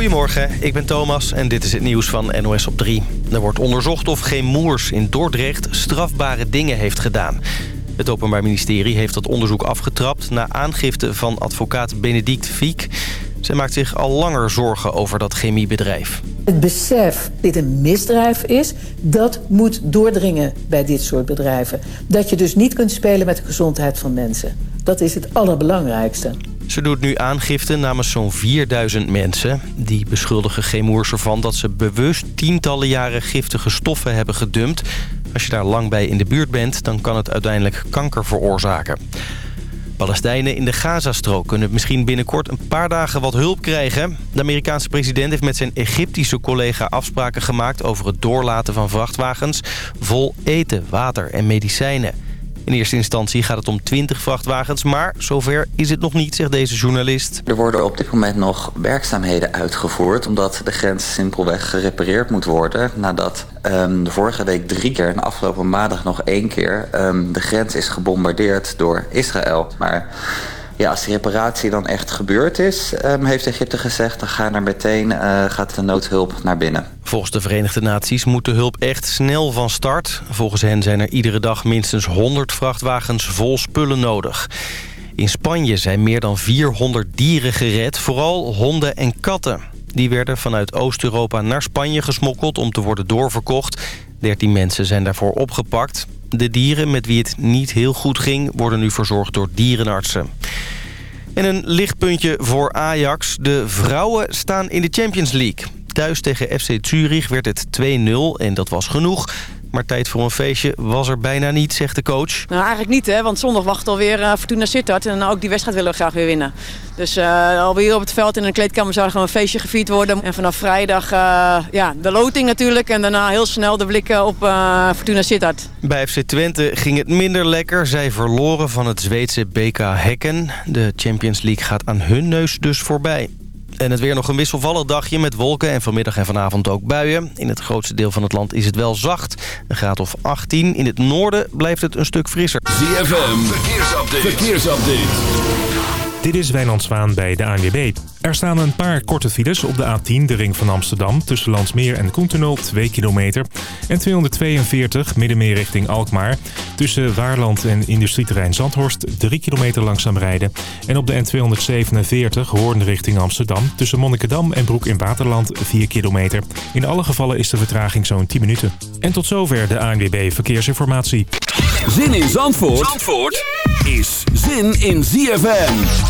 Goedemorgen, ik ben Thomas en dit is het nieuws van NOS op 3. Er wordt onderzocht of geen moers in Dordrecht strafbare dingen heeft gedaan. Het Openbaar Ministerie heeft dat onderzoek afgetrapt... na aangifte van advocaat Benedict Fiek. Zij maakt zich al langer zorgen over dat chemiebedrijf. Het besef dit een misdrijf is, dat moet doordringen bij dit soort bedrijven. Dat je dus niet kunt spelen met de gezondheid van mensen. Dat is het allerbelangrijkste. Ze doet nu aangifte namens zo'n 4000 mensen. Die beschuldigen Gemoers ervan dat ze bewust tientallen jaren giftige stoffen hebben gedumpt. Als je daar lang bij in de buurt bent, dan kan het uiteindelijk kanker veroorzaken. Palestijnen in de Gazastrook kunnen misschien binnenkort een paar dagen wat hulp krijgen. De Amerikaanse president heeft met zijn Egyptische collega afspraken gemaakt... over het doorlaten van vrachtwagens vol eten, water en medicijnen. In eerste instantie gaat het om 20 vrachtwagens, maar zover is het nog niet, zegt deze journalist. Er worden op dit moment nog werkzaamheden uitgevoerd... omdat de grens simpelweg gerepareerd moet worden... nadat um, de vorige week drie keer en afgelopen maandag nog één keer... Um, de grens is gebombardeerd door Israël. Maar ja, als die reparatie dan echt gebeurd is, um, heeft Egypte gezegd... dan gaan er meteen, uh, gaat de noodhulp naar binnen. Volgens de Verenigde Naties moet de hulp echt snel van start. Volgens hen zijn er iedere dag minstens 100 vrachtwagens vol spullen nodig. In Spanje zijn meer dan 400 dieren gered, vooral honden en katten. Die werden vanuit Oost-Europa naar Spanje gesmokkeld om te worden doorverkocht. 13 mensen zijn daarvoor opgepakt. De dieren met wie het niet heel goed ging... worden nu verzorgd door dierenartsen. En een lichtpuntje voor Ajax. De vrouwen staan in de Champions League. Thuis tegen FC Zurich werd het 2-0 en dat was genoeg. Maar tijd voor een feestje was er bijna niet, zegt de coach. Nou, eigenlijk niet, hè, want zondag wacht alweer uh, Fortuna Sittard. En ook die wedstrijd willen we graag weer winnen. Dus uh, alweer op het veld in een kleedkamer zou er gewoon een feestje gevierd worden. En vanaf vrijdag uh, ja, de loting natuurlijk. En daarna heel snel de blikken op Fortuna Sittard. Bij FC Twente ging het minder lekker. Zij verloren van het Zweedse BK Hekken. De Champions League gaat aan hun neus dus voorbij. En het weer nog een wisselvallig dagje met wolken en vanmiddag en vanavond ook buien. In het grootste deel van het land is het wel zacht. Een graad of 18. In het noorden blijft het een stuk frisser. ZFM, verkeersupdate. verkeersupdate. Dit is Wijnand Zwaan bij de ANWB. Er staan een paar korte files op de A10, de ring van Amsterdam... tussen Landsmeer en Koentunnel, 2 kilometer. En 242, middenmeer richting Alkmaar. Tussen Waarland en industrieterrein Zandhorst, 3 kilometer langzaam rijden. En op de N247, Hoorn richting Amsterdam... tussen Monnikendam en Broek in Waterland, 4 kilometer. In alle gevallen is de vertraging zo'n 10 minuten. En tot zover de ANWB Verkeersinformatie. Zin in Zandvoort, Zandvoort is zin in ZFM.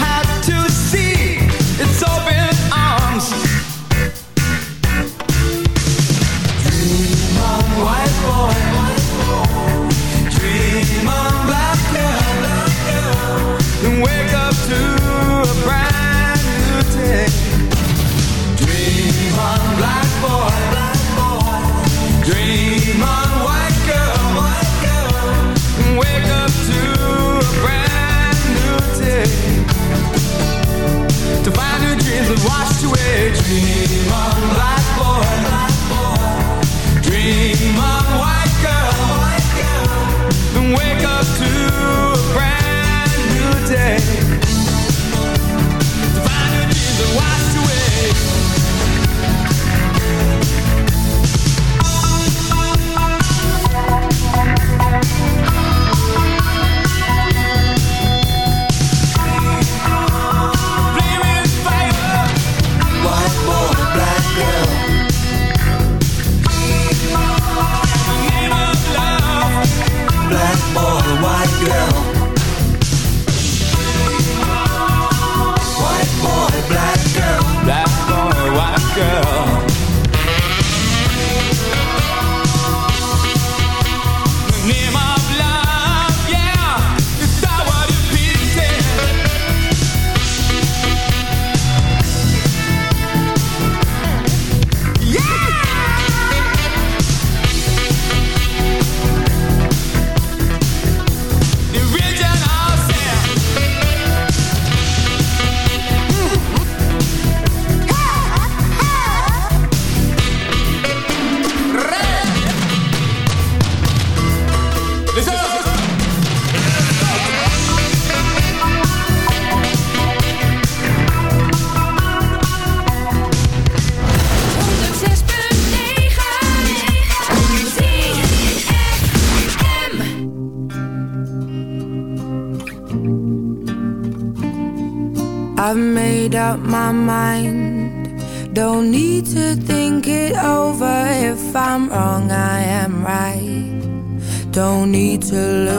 to love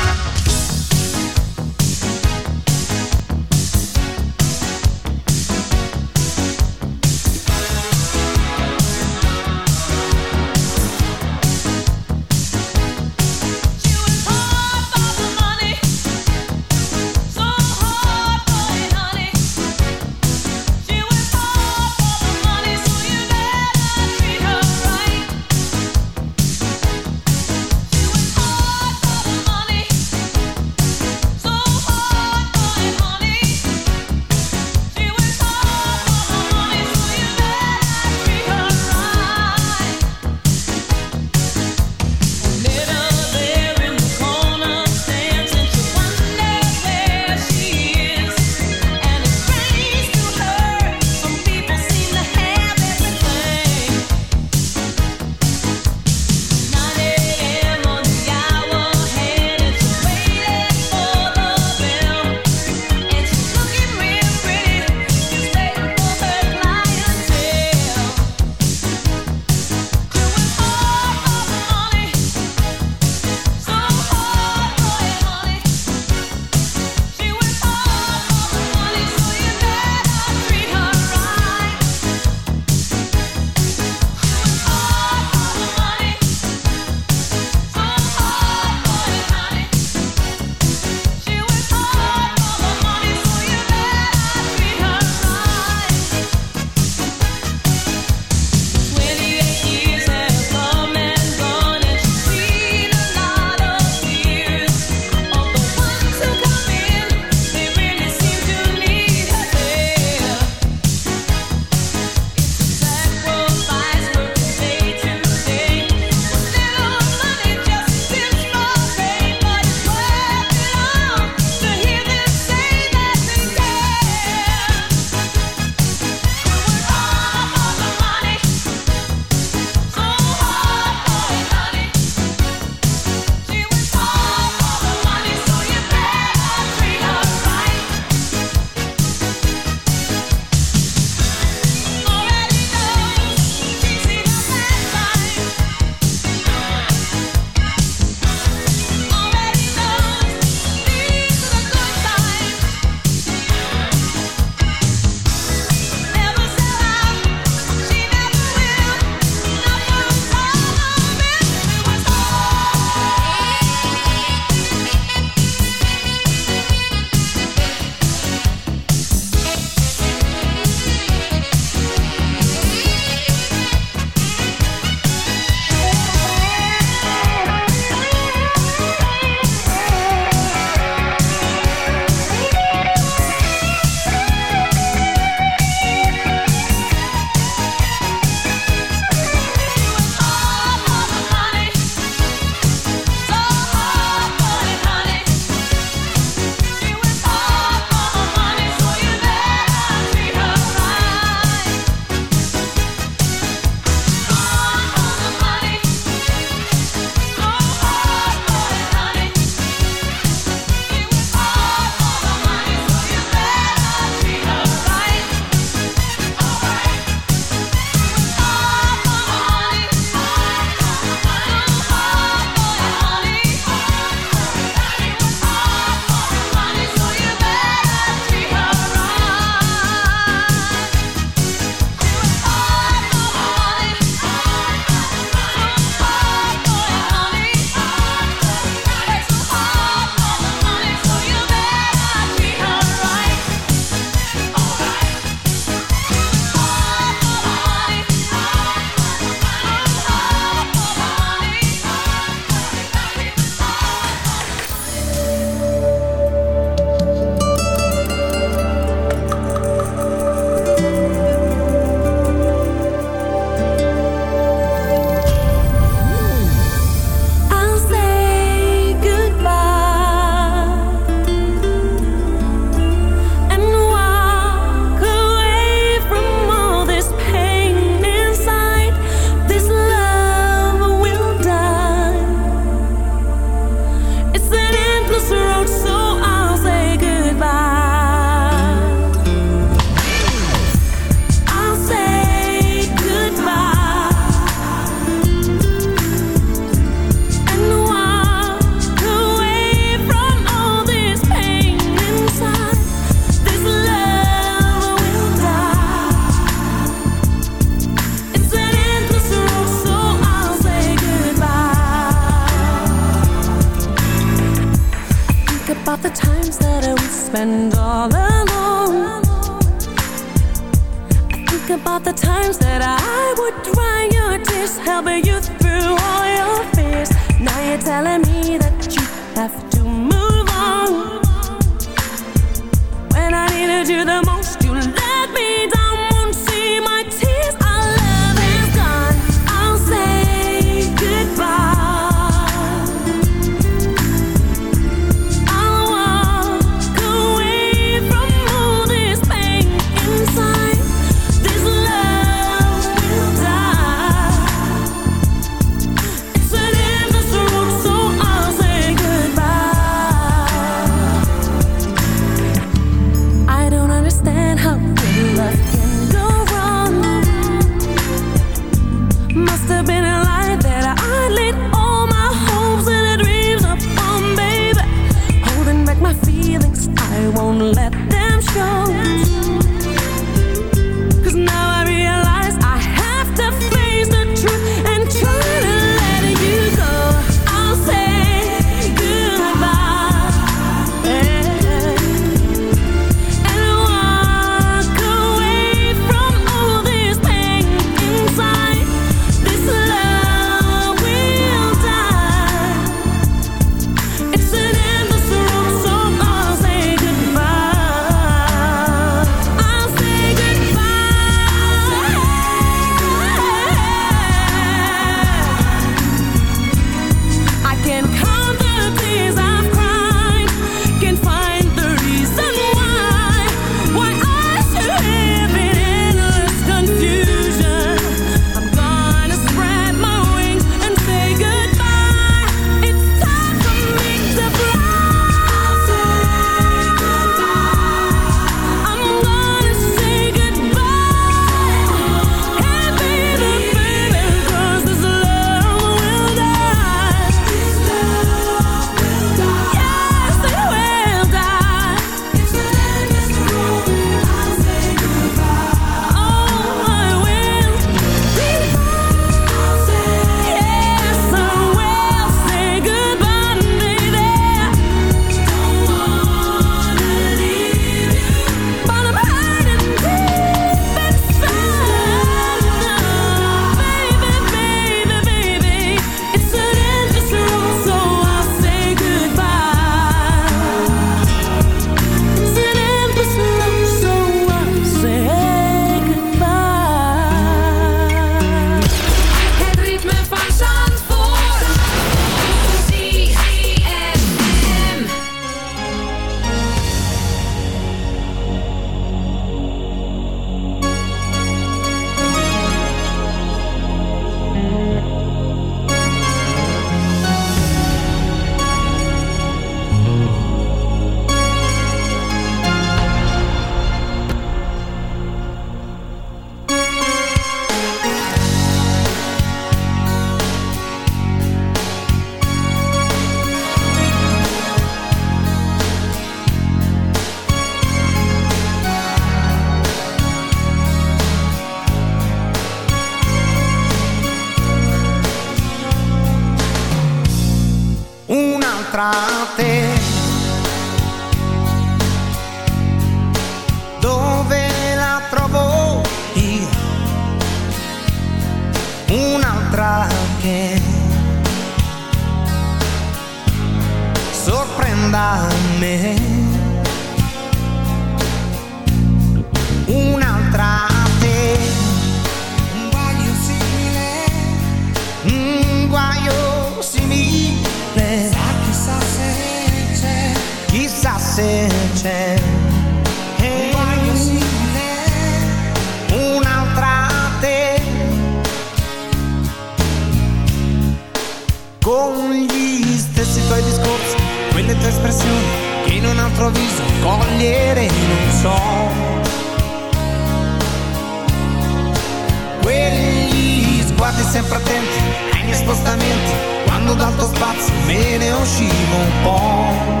dal tuo spazio me ne uscivo un po'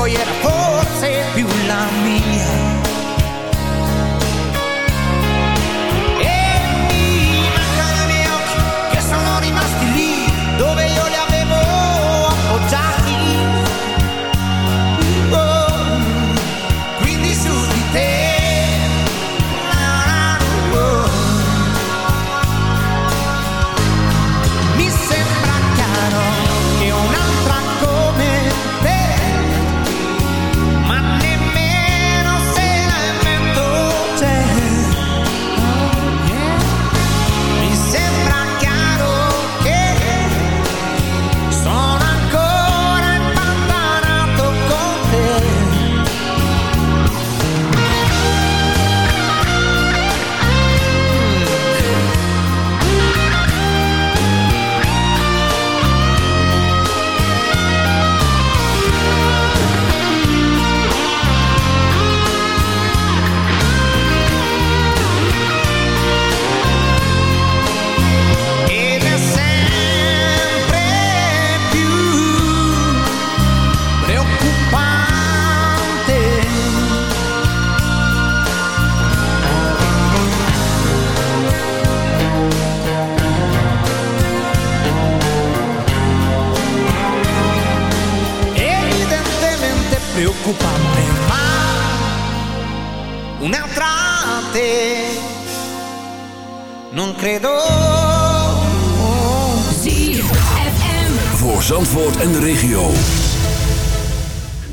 voy era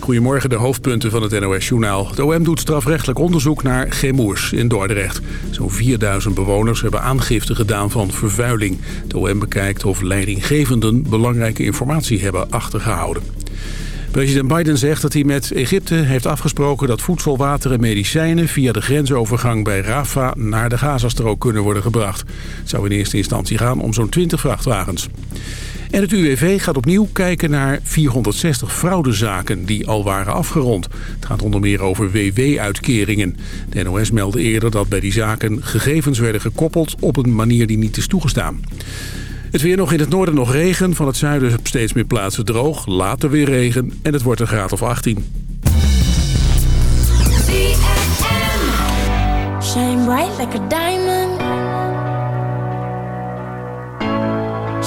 Goedemorgen, de hoofdpunten van het NOS-journaal. De OM doet strafrechtelijk onderzoek naar Gemoers in Dordrecht. Zo'n 4000 bewoners hebben aangifte gedaan van vervuiling. De OM bekijkt of leidinggevenden belangrijke informatie hebben achtergehouden. President Biden zegt dat hij met Egypte heeft afgesproken dat voedsel, water en medicijnen via de grensovergang bij Rafah naar de Gazastrook kunnen worden gebracht. Het zou in eerste instantie gaan om zo'n 20 vrachtwagens. En het UWV gaat opnieuw kijken naar 460 fraudezaken die al waren afgerond. Het gaat onder meer over WW-uitkeringen. De NOS meldde eerder dat bij die zaken gegevens werden gekoppeld op een manier die niet is toegestaan. Het weer nog in het noorden nog regen, van het zuiden op steeds meer plaatsen droog, later weer regen en het wordt een graad of 18.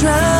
try.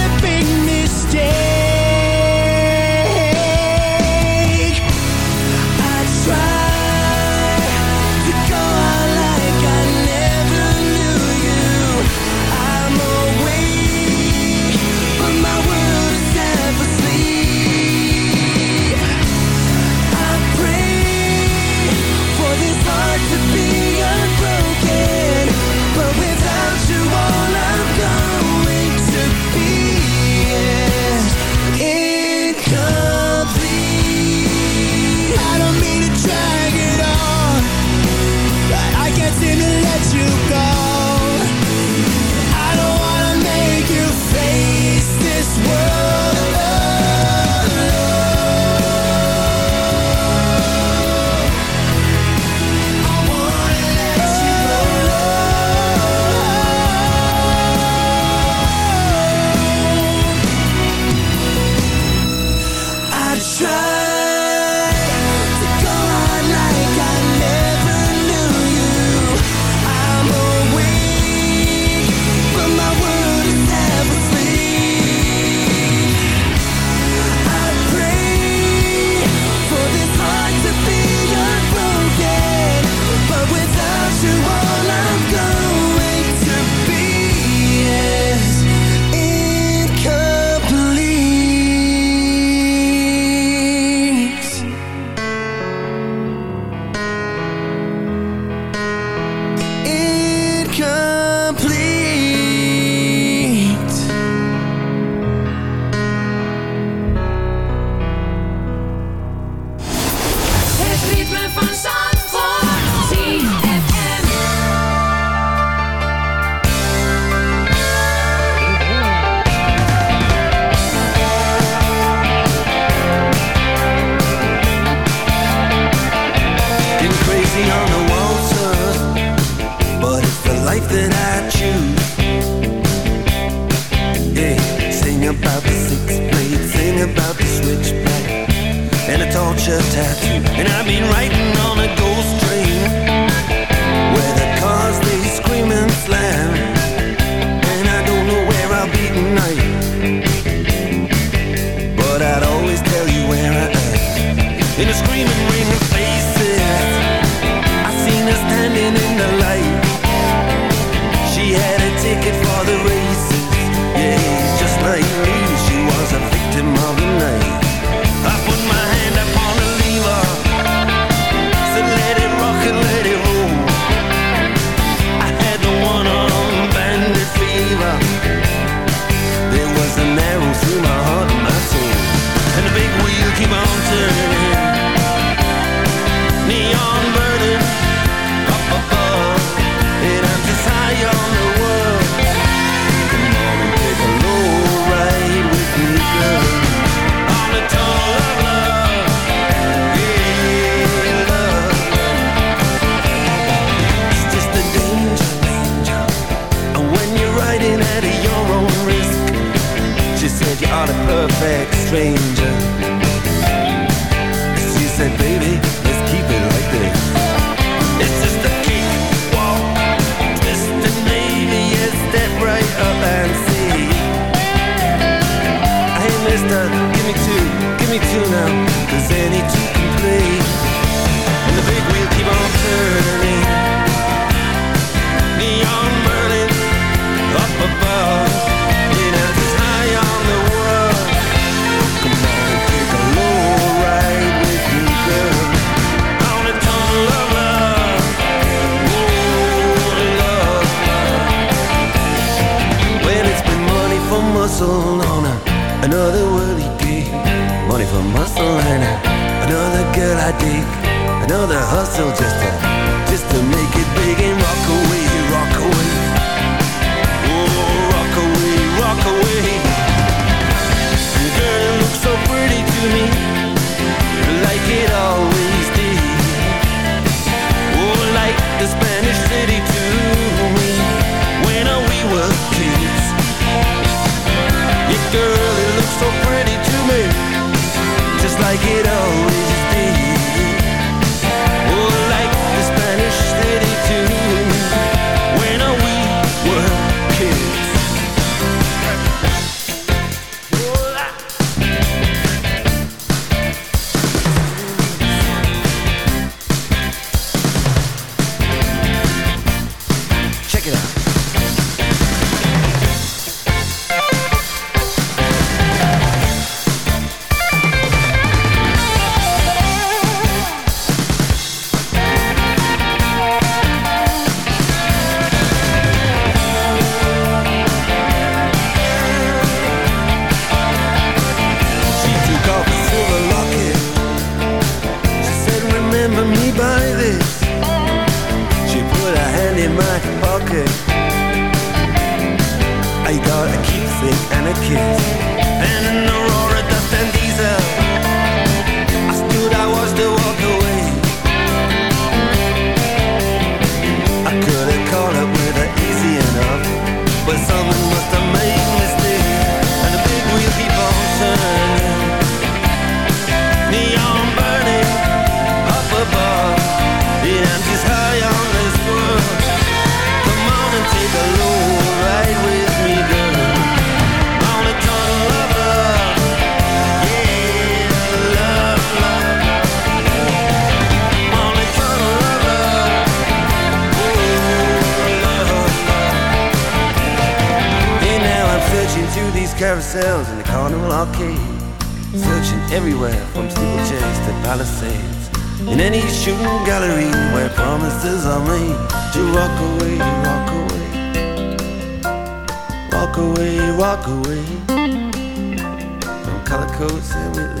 I got a keepsake and a kiss. And in the roaring carousels in the carnival arcade, searching everywhere from steeplechase to palisades. In any shooting gallery where promises are made to walk away, walk away, walk away, walk away from color codes and Whitley.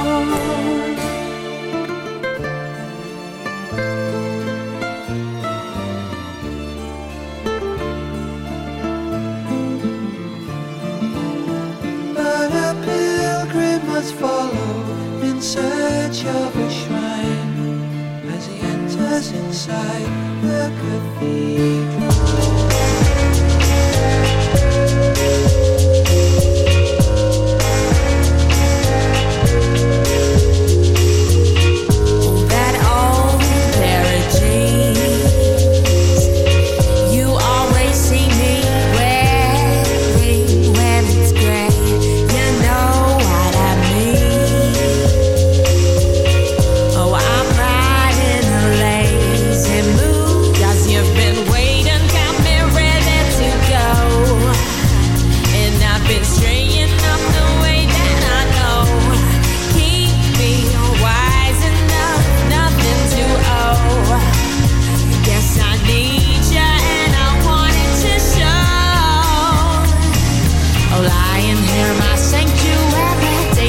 search of a shrine as he enters inside the cathedral.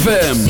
ZFM.